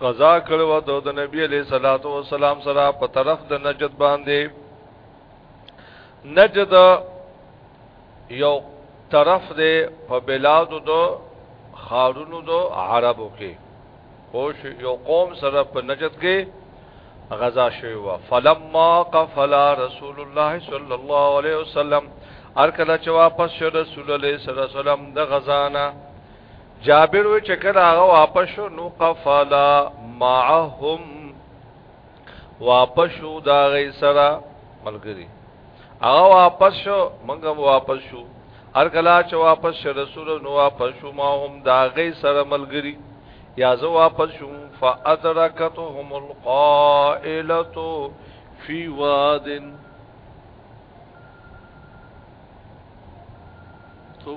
قضا کړو ته د نبی علی صلوات و سلام سره په طرف د نجد باندې نجد یو طرف دی په بلادو دو خارونو دو عربو کې خوش یو قوم سره په نجد کې غزا شوی و فلما قفل رسول الله صلی الله علیه وسلم ارکل چې واپس شو رسول الله صلی الله علیه وسلم د غزانا جابر وی چې کله هغه واپس شو نو قفلا معهم واپس شو دا غي سره ملګری هغه واپس شو موږ واپس شو هر کله چې واپس شو رسول نو واپس شو ما هم دا غي سره ملګری یا زه واپس شو فادرکتهم القائله فی واد تو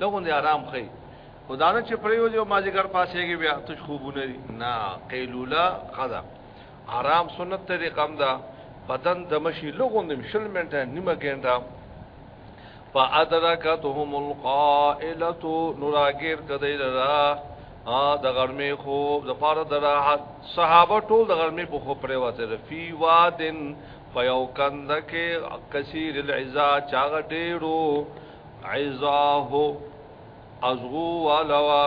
لغون دی آرام خې خدانه چې پریو دی مازیګر پاسېږي بیا تش خوبونه دي نه قیلوله قضا آرام سنت طریقه هم ده بدن د مشي لغون دی شل منټه نیمه ګنټه فادرکتهم القائله نوراګر کدی لرا ا د غرمې خوب د پاره د راحت صحابه ټول د غرمې په خوب پرې وته فی وادن فیو کندکه کثیر العزا چاغ ډیرو عزاه ازغو والوا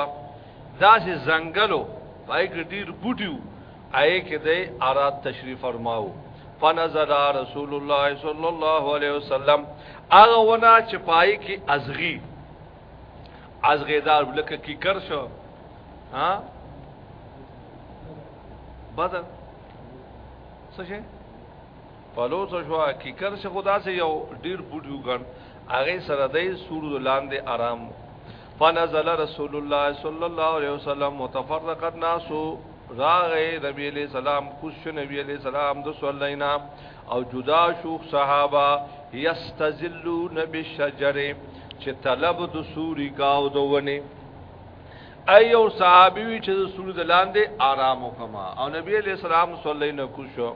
داسې زنګلو پای کې ډیر بوټیو آئے کې د آرات تشریف فرماو فنزل رسول الله صلی الله علیه وسلم هغه ونا چې پای کې ازغي ازغیدار لکه کی کر شو ها بدر څه شي پلو څه شو کیکر څه خدا سه یو ډیر بوډیو ګن هغه سره د سور لاندې آرام فنزل رسول الله صلی الله علیه وسلم متفرق الناس راغه نبی علیہ السلام خوش نبی علیہ السلام د صلینا او جدا شو صحابه یستذلون بالشجر چې طلب د سوري کاو دونه ایو صحابي چې د سوري لاندې آرام وکما او نبی علیہ السلام صلی الله علیه وسلم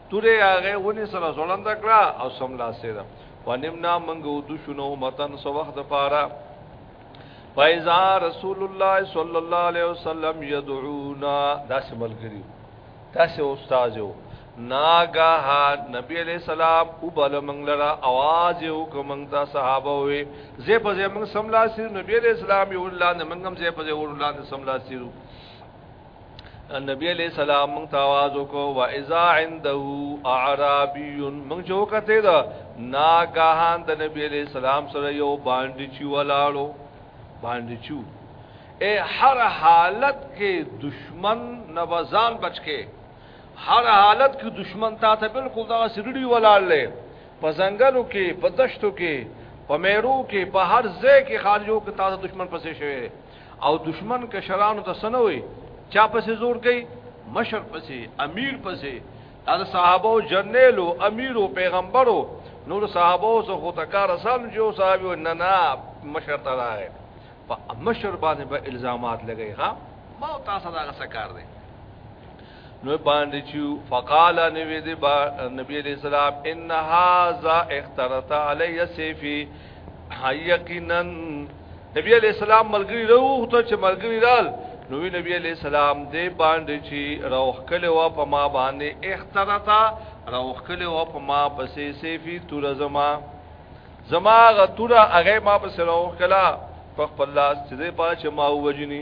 توره هغه ونی سره زړند کړه او سم لاسه ده ونمنا منګو د شنو متن سو وخت پاره فایزا رسول الله صلی الله علیه وسلم یدعونا داس ملګری داس استاد یو ناګه نبی علیہ السلام او بل منګلرا आवाज یو کومنګتا صحابه وي زه په زمنګ سملا سیر نبی علیہ السلام یو الله نه منګم زه په زه ور الله نه سملا سیرو نبی علیہ السلام مونږ ته आवाज وکړو وا اذا عنده اعرابی مونږ جو کته دا ناګهان د نبی علیہ السلام سره یو باندې چی ولاړو باندې چو اے هر حالت کې دشمن نوزان بچکه هر حالت کې دشمن تا ته بالکل دا سړي ولاړ لې په ځنګلو کې په دشتو کې په میرو کې په هر ځای کې خارجو کې تاسو دشمن پسې شوی او دشمن کشرانو ته سنوي چا پسې زور کوي مشر پسې امیر پسې دا صحابه او جنرال او امیر او پیغمبرو نور صحابه او زه خو تکار رسالو جو صاحب نه نه مشر ته راغی په مشر باندې به الزامات لګی ها ما تاسو دا څه کار دی نو باندې چو فقال نبی دی با نبی علیہ السلام ان هاذا اخترت علی سیفی یقینا نبی علیہ السلام ملګری راوخته چې ملګری رال نو نبی علیہ السلام دې باندې چې روح کله وا په ما باندې اخترتا روح کله وا په ما پسې سیفی تور زما زما غتورا هغه ما پسې روح کلا په خپل لاس چې دې پاش ما وجنی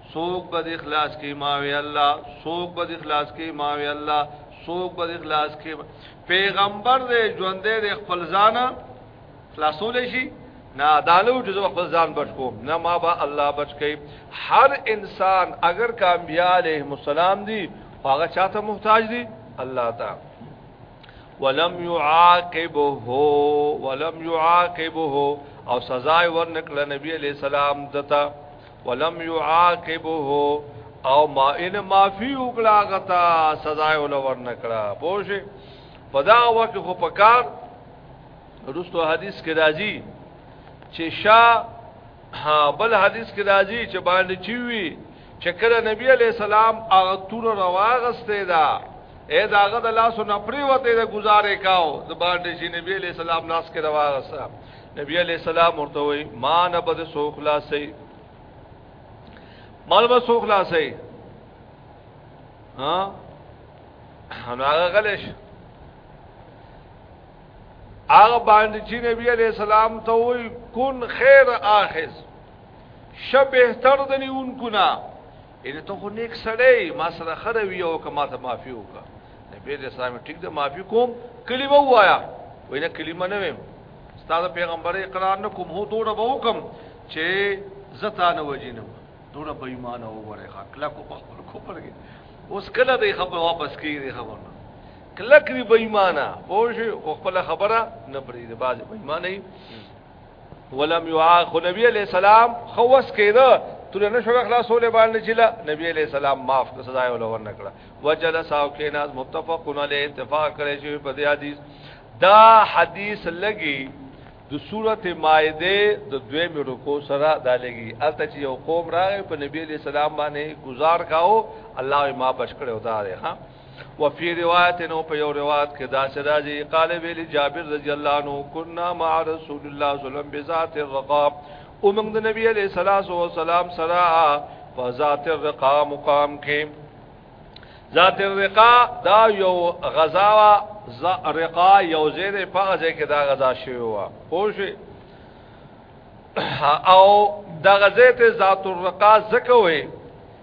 سوک بد اخلاص کی ماوی الله سوک بد اخلاص کی ماوی الله سوک بد اخلاص کی پیغمبر دې ژوند دې خپل ځان خلاصول شي نه دالو چې خپل ځان بچ کوم نه ما با الله بچ کئ هر انسان اگر کامیاب علیه السلام دی هغه چاته محتاج دی الله تعالی ولم يعاقبه ولم يعاقبه او سزا ورنکړه نبی علیہ السلام دتا ولم يعاقبه او ما ان معفي وکړه غتا سزا ول ورنکړه پوه په دا وخت خو پکار رستو حدیث کې راځي چې شاه ها بل حدیث کې راځي چې باندې چوي چې کله نبی علی السلام هغه تور رواغسته دا اے داغه د لاسو نپری وته د گزارې کاو د باندې چې نبی علی السلام لاس کې رواغسته نبی علیہ السلام ورته وی ما نه بد سو خلاصې مال به سو خلاصې ها هغه غلش هغه باندې چې نبی علیہ السلام ته وی کن خیر اخذ شبه تر دنیون کنا ان ته خو نیک سړی ما سره خره وی او که ما ته معافي وکا نبی دې سلام ټیک ده معافي کوم کلمه وایا وینه کلمه نه ویم ستاسو پیغمبر اقرار نه کوم هو دوړه به حکم چې زتا نه وجینم دوړه به ایمان او وره خا کلا کو په خپل کو پرګي اوس کله دې خبر واپس کیږي خبر نه کلک وی بېمانه پوه شو خپل خبره نه پرې د باز بېمانه ولم يعا خو نبی علیہ السلام خوس کېده تر نه شو خلاصول باندې چې لا نبی علیہ السلام معاف کړ سزا یې ولور نکړه وجلس او کیناز متفقون علی اتفاق کړي چې په دې حدیث دا حدیث لګي د سورته مائده د دویم رکو سره دا لګي الته چې یو قوم راغی په نبی علیہ السلام باندې گزار کاو الله ما بشکړه وتا ده ها وفي روایت نو په یو روایت کې دا سره دی قال ویلی جابر رضی الله عنه كنا مع رسول الله صلی الله علیه وسلم بذات الرقاب اومنګ د نبی علیہ الصلوۃ والسلام سره په ذات الرقا مقام کې ذات الرقا دا یو غزا وا رقا یو زیر په غزا کې دا غزا شوی و خوش او دا غزا ته ذات الرقا زکوي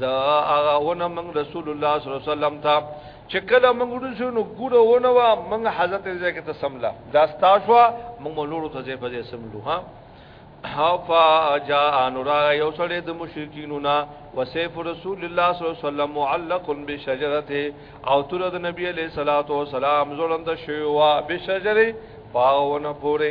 دا هغه ونه موږ رسول الله صلی الله علیه وسلم ته چې کله موږ ورسو نو ګوره ونه وا موږ حضرت زکه ته سملا دا ستاسو موږ نور ته ځې په سملو ها حفا جا انورا یو سړی د مشرکینو نا وسیف رسول الله صلی الله علیه وسلم معلق بشجرته او تر د نبی علیہ الصلوۃ والسلام زړند شوی وا بشجره پاونه پوره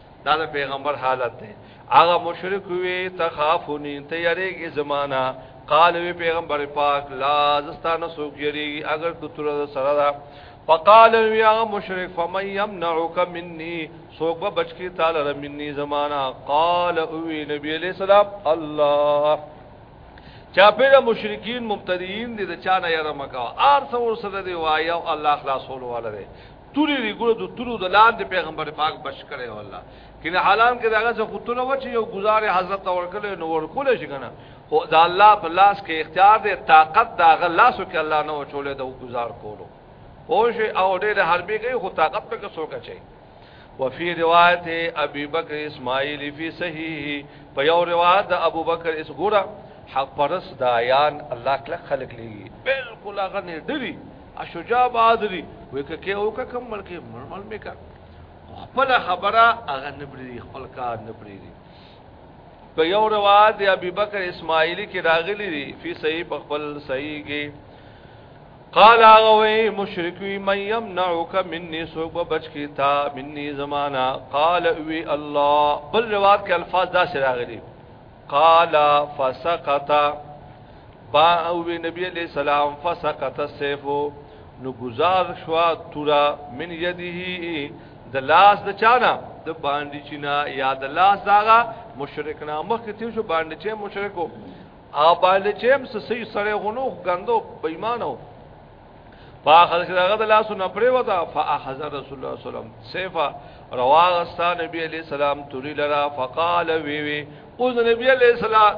دا د پیغمبر حالت دی هغه مشرک وی تخافونی ته یریږي زمانہ قال وی پیغمبر پاک لا زستانه سوک یریږي اگر کتر سره دا فقال وی هغه مشرک فمن يمنعك مني سوک به بچکی تعالی ر مني زمانہ قال وی نبی علیہ السلام الله چا پیدا مشرکین مبتدیین دي د چانه یره مکا ار څور سره دی وایو الله خلاصول والره توري ریګو د تورو د لاندې پیغمبر پاک بچ کړي او الله کله حالان کې داغه څه خطونه و چې یو گزار حضرت ورکړي نو ورکول شي کنه او دا الله په لاس کې اختیار دی طاقت داغه لاسو کې الله نو چولې دا گزار کولو خوش او ډېر حربي کوي خو طاقت په کې څوک چي وفي روایت ابي بکر اسماعیل فی صحیح په یو روایت ابو بکر اس ګورا حق پرس دایان الله کله خلق لګي بالکل هغه نه ډری اشجاع بادری وې ککه او کا کم ملک مرمل مې کا خپل خبره هغه نبري خپل کار نبري په یو روایت دی ابي بکر اسماعیلی کې راغلی دی فی صحیح په خپل صحیح کې قال اغوی مشرکی من یمنعک منی سوک بچ کی تا منی زمانہ قال اوی الله بل روایت کې الفاظ دا شراغلی قال فسقط با او نبی علیہ السلام فسقط السيف نو گزار شوا تورا من یده د لاس د چانا د باندې چینا یا د لاس داغه مشرک نه مخ ته شو باندې چې مشرکو او باندې چې هم سې سره غنو غندو بېمانو فاخذ کړه د لاس نه پرې وتا فاخذ رسول الله صلی الله علیه وسلم سیفا رواغستا نبی علیہ السلام توری لرا فقال وی وی او نبی علیہ السلام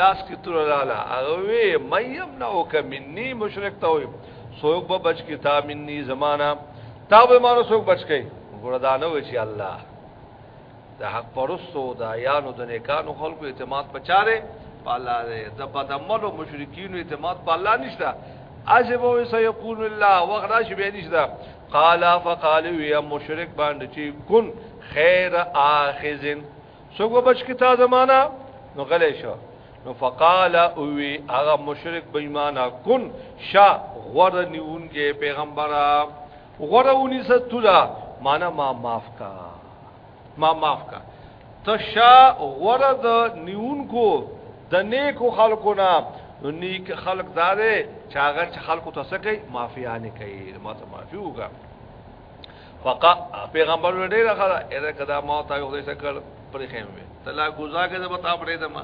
لاس کی تور لالا هغه وی میم نو ک منی مشرک ته وی سوک به بچ کی تا منی زمانہ تا به مانو سوک بچ کی ګردانه وی چې الله د حق پرستو د ایانو د نیکانو خلکو اعتماد پچاره په الله دی د بدعملو مشرکین اعتماد په الله نشته عجب او سيقول الله وغراش به نشته قال فقال يا مشرک باندې چې کن خیر اخذن سوګو بچ کی تا زمانہ نو غلې شو نو فقال اوي هغه مشرک بېمانه کن شا غره نیونګه پیغمبره غره ونیسه تولا معنا ما معاف کا ما معاف کا تشا غره د نیونکو د نیکو خلکو نه نیک خلق دارې چې هغه چې خلکو ته سکه معافیا نه کوي ما ته معافي وکړه فقا پیغمبر ډېر خلا اې کدا ما ته یو څه کړ پرې خېم وي تلا گزا کې د بتا پرې دما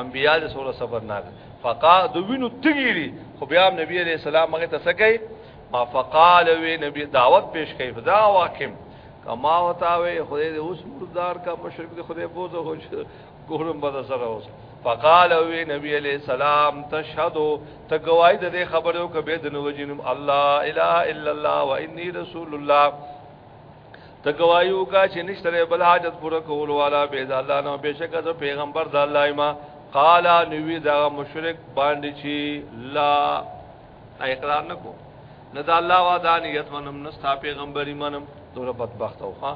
انبیاء د سوره صبر نه فقا دوینو تګیری خو بیا نبی علیہ السلام هغه ته سکه ما فقال وی نبی دعوت پیش کړي فدا واکم کما وتا وی خدای دې اوس مردار کا مشرک دې خدای بوزه هو ګورم بد سره اوس فقال وی نبی علیہ السلام تشهدو ته گواہی د خبرو کبه د نو جنم الله الا الا الله وانی رسول الله ته گوايو کا چې نشته بل حاجت پوره کول والا به د الله نو بشک د پیغمبر د الله ما قال نوی دا مشرک باندې چې لا اقرار نکو نه د الله وعدانیت منم نه ستا پیغمبري منم دوره بدبخت او ها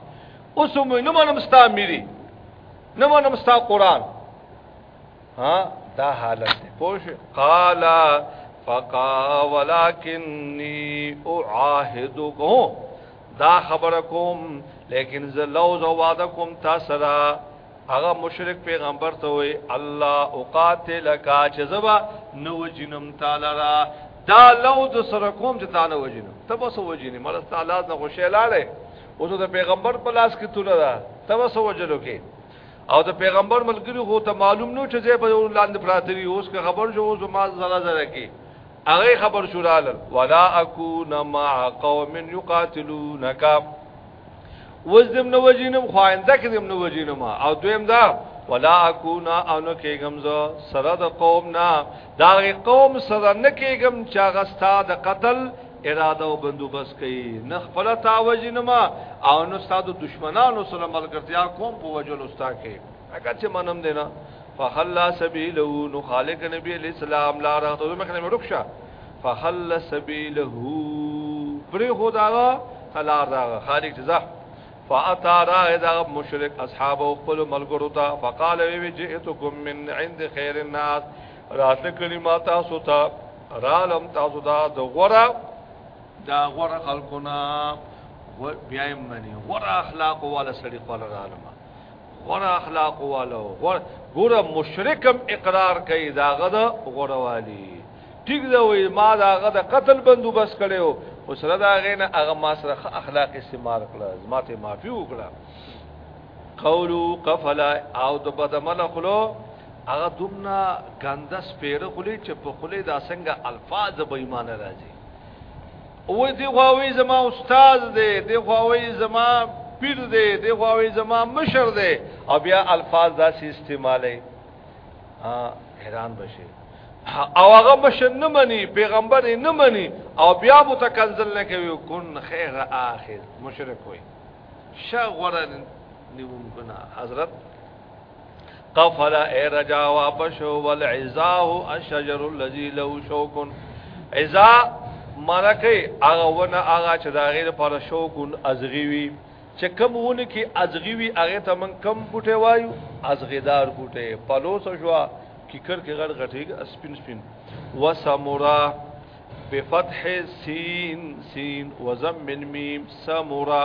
اوس مې نه منم ستا میری نه منم ستا قران ها دا حالت دی پوه قال فقا ولکنی اعاهدکم دا خبر کوم لیکن زه لوز او وعده کوم تاسو را هغه مشرک پیغمبر ته وی الله اقاتلک چې زبا نو جنم تعالی را دا لو د سره کوم چې تعالی وجنم ته بس وجنی مله تعالی نه خوشی لاله او د پیغمبر په لاس کې توله دا ته بس وجلو کې او د پیغمبر ملګری خو ته معلوم نو چې زه په لاندې پراته وی اوس که خبر شو اوس ما زړه زړه کې هغه خبر شو لاله ولا اكون مع قوم يقاتلونك وزدم نو وجینم خوانده کې دم نو وجینم او دویم دا ولا اكونا او نو کېګم زه سره د قوم نه دا قوم سره نه کېګم چې غستا د قتل اراده او بندوبست کوي نه خپل تاوجینم او نو ستاسو دشمنانو سره ملګرتیا کوم په وجلو ستا کې اګه چې منم دینا فخلا سبيله نو خالق نبی علیہ السلام لا راته د مخنه ورکشه فخلا سبيله پر خدا تلا دا خالق جزا فاتا را اذا مشرک اصحاب او خپل ملګرو ته فقال وی جئتکم من عند خير الناس راته کلمات تاسو ته رالم تاسو ته د غره دا غره خلقنا بیا منی غره اخلاق والا سړي خپل رالم غره اخلاق والو غره ګوره مشرکم اقرار کوي داغه د غره والی ټیک دا وی ما داغه د قتل بندوبست کړو او سره دا غینه هغه ما سره اخلاق استعمال کړه زماته معافي وکړه قولو قفلا او د بدمن خلو هغه دومنا ګندس پیره خلی چې په خلی دا څنګه الفاظ به ایمان راځي وای دی خواوی زما استاد دی دی خواوی زما پیر دی دی خواوی زما مشر دی او بیا الفاظ داسې استعمالي حیران بشي او هغه مشر نه مني پیغمبر نه مني او بیا متکنزل نه کوي کن خیر اخر مشرک وي شغورن نیوم کنا حضرت قفل اي رجا واپس ول عزاه الشجر الذي له شوك عزا مرکه هغه ونه هغه چې دا غیر پر شوکون ازغیوی چې کم ونه کې ازغیوی هغه ته من کم بوټه وایو ازغیدار بوټه پلوس شوا کیکر کې غړ غټي سپین سپین وسمورا بفتح سین سین وزم من میم سمورا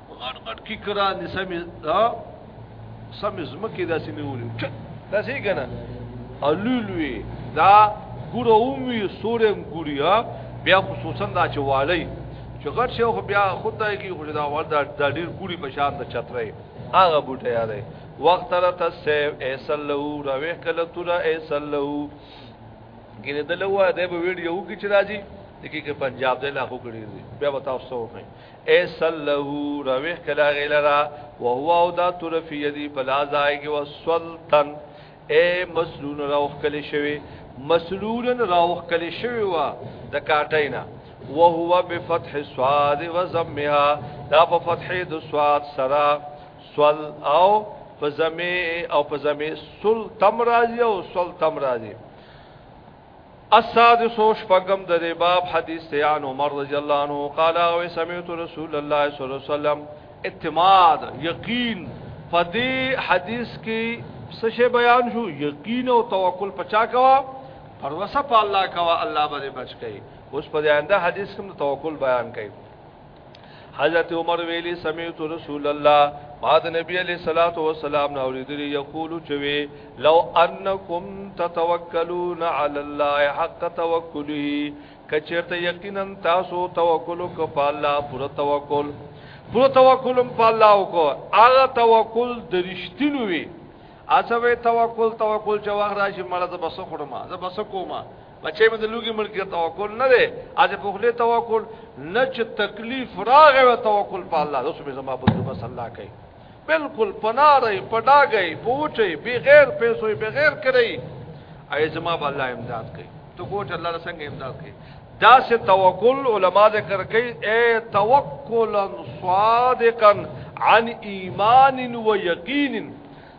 غړ غړ کی کرا نسمه سم زمکه داسې نیولې داسې کنه الولوی دا ګوره اومي سورم ګوریا بیا خصوصا دا چې والی چې غټ شي خو بیا خود دای کی خو دا ور دا ډیر ګوري په شان د چترې هغه بوټه یادې وقت را تسیف ایسلو رویح کله تو را ایسلو ګینه دلوا د ویډیو کې چې راځي دکی کې پنجاب د لاخو کړی دی بیا وتاو سو نه ایسل له رویح کلا غیلرا وهو او دا طرف یدی پلا زائگی و سلطن اے مسلون روخ کلی شوی مسلون روخ کلی شوی و دا کاتینا وهو بفتح سواد و زمها دا په فتح د سواد سرا سول او په زمه او په زمه سل تم راضی او سل تم راضی السادس شپږم د دې باب حدیث ته ان عمر رضی الله عنه قال او سمعت رسول الله صلی الله علیه وسلم اعتماد یقین فدی حدیث کې څه شی بیان شو یقین او توکل پچا کوا پروسه په الله کوا الله به بچ کړي اوس په آینده حدیث کې توکل بیان کړي حضرت عمر ویلی سمعت رسول الله ما د نبی علی صلوات و سلام نو اوریدلی یقول چوي لو انکم تتوکلون علی الله حق توکله کچرته یقینا تاسو توکل کو په الله پر توکل پر توکلم په الله او کو هغه توکل درشتینو وی اڅوي توکل توکل چې واخ راشي مړه زبسه خورما زبسه کوما بچې مې د لوګي ملک توکل نه دی اځ په خله توکل نه چې تکلیف راغی او توکل په الله اوس به زما په دې بس الله کوي بالکل پنارې پډاګې پوچې بغیر پیسو بغیر کړی اې زما په الله امداد کوي تو کوټ الله رسنګ امداد کوي دا سه توکل علما ذکر کوي اے توکلا صادقا عن ایمان و یقین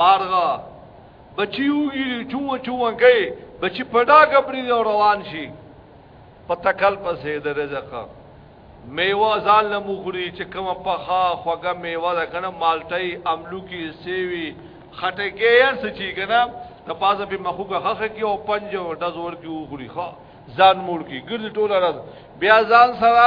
مارغه بچی وګیری چوه چوه کوي بچی پډا کپری دی روان شي په تکل پسې د رزق میوه ځان له مخوري چې کوم پخا خوګه میوه ده کنه مالټي املوکی سیوی خټکی هر څه چی کنه د پازه په مخوګه خخه کی او پنج او د زور کی وګوري ښا ځان مور کی ګرځي ټوله راز بیا ځان سره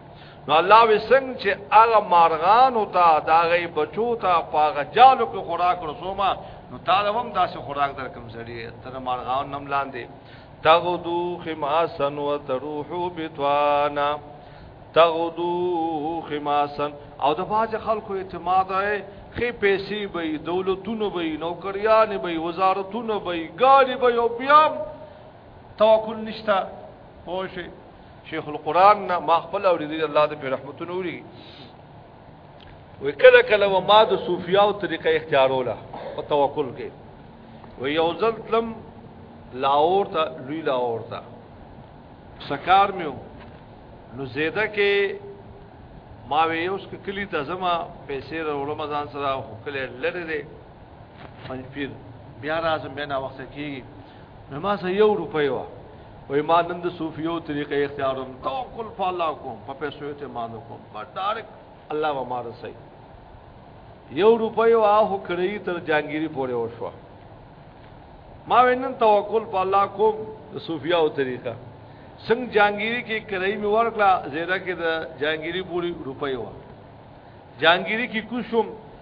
نو الله وسنګ چې هغه مارغان او تا دا غي بچو تا پاغه جالو کې خوراک رسومه نو تعالی هم داسې خوراک در کوم سړي تر مارغان نم لاندې تغدو خماسن وتروحو بتوانا تغدو خماسن او د باج خلکو اعتماد ہے خې پیسې به دولتونه به نوکریان به وزارتونه به ګاډي به او بیا توکل نشتا پوه شئ شیخ القران نه ما خپل اوریدل الله دې په رحمتونو وری وکړه کله و ما د صوفیا او طریقه اختیاروله او توکل کې و یو ځل تلم لاور ته لوی لاور ته سکار میو نو زیده کې ما وی اوس کې کلی ته زما پیسې وروړم ځان سره خو کله لری دی پنځ پیر بیا راځم بیا نا وخت کېږي نو ما سه یو روپۍ وا وای ما نن د صوفیو طریقې اختیاروم توکل په الله کوم په پیسو ته مان کوم په ډارک الله و ما رسي یو روپۍ وا هو کړی تر جانګيري پورې وشو ما وینن توکل په الله کوم د صوفیو طریقه څنګه جانګيري کې کړی می ورکړه زیرا کې د جانګيري پوری روپۍ وا جانګيري کې کوشم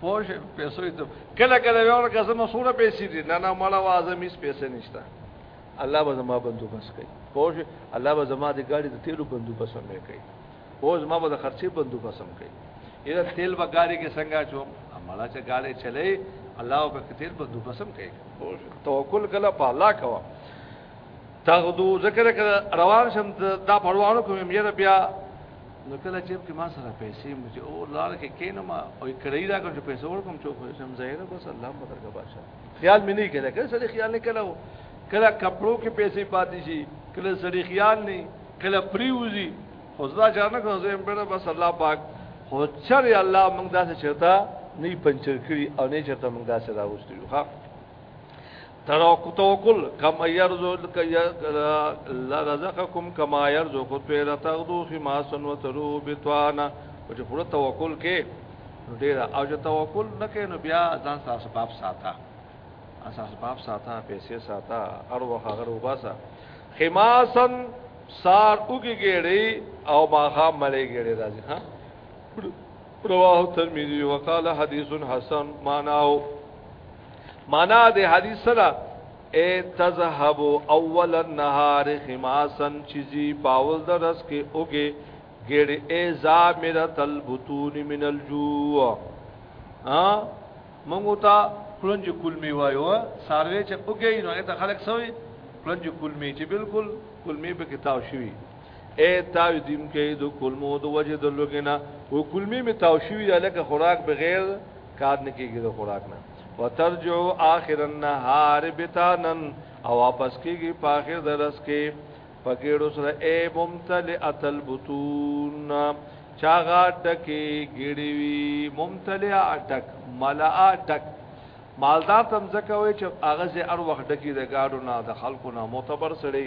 پوه شئ پیسو یې کله کله یو ورکه زما سوره پیسې دي نه نه مړه وازه میس پیسې نشته الله به زما بندوبست کوي پوه شئ الله به زما د ګاډي د تیلو بندوبست هم کوي پوه زما به د خرچې بندوبست هم کوي یره تیل به ګاډي کې څنګه چوم مړه چې ګاډي چلے الله او په تیل بندوبست هم کوي پوه شئ توکل کله په الله کوه تغدو ذکر روان شم دا پروانو کوم یره بیا نو کله جیب کې ما سره پیسې مې چې او لار کې کینو ما او کړی دا کوم چې پیسې ورکوم چې خو سم ظاهره بس الله په درګه بادشاہ خیال مې نه کړه کله سړي خیال نه کړو کله کپړو کې پیسې پاتې شي کله سړي خیال نه کله پریوزي خو ځا ځان نه کوم زم په بس الله پاک خو چر الله موږ داسې چرتا نه پنچر کړی او نه چرته موږ داسې راوستیو ها تراکو توکل کم ایرزو لرزقکم کم ایرزو خود پیر تغدو خماسن و ترو بتوانا و چه پورا توکل که ډیر او چې توکل نه کین نو بیا ځان سره سبب ساته اساس باب ساته پیسې ساته ار وخت غر وباسه خماسن سار اوګي ګړي او ماخه ملي ګړي راځي ها رواه الترمذي وقال حديث حسن معناه معنا د حدیث سره اے تذهب اول النهار خماسا چیزی پاول درس کې اوګه ګړ اے زامرت البطون من الجوع ها موږ ته کلنج کلمی وایو ساروی چې اوګه نو ته خلک سوې کلنج کلمی چې بالکل کلمی به کتاب شوی اے تاو دیم کې د کلمو د وجه د لوګینا او کلمی می تاو شوی د لکه خوراک بغیر کار نه کیږي د خوراک نه وترجو اخر النهار بتانن او واپس کیږي په اخر درس کې پګېړو سره اے ممتل اتل بطون چاغا ډکه ګړي وی ممتل اټک ملا اټک مالدار تم زکوي چې اغه زه ار وخت ډکی د گاډو نه د خلکو نه معتبر سړی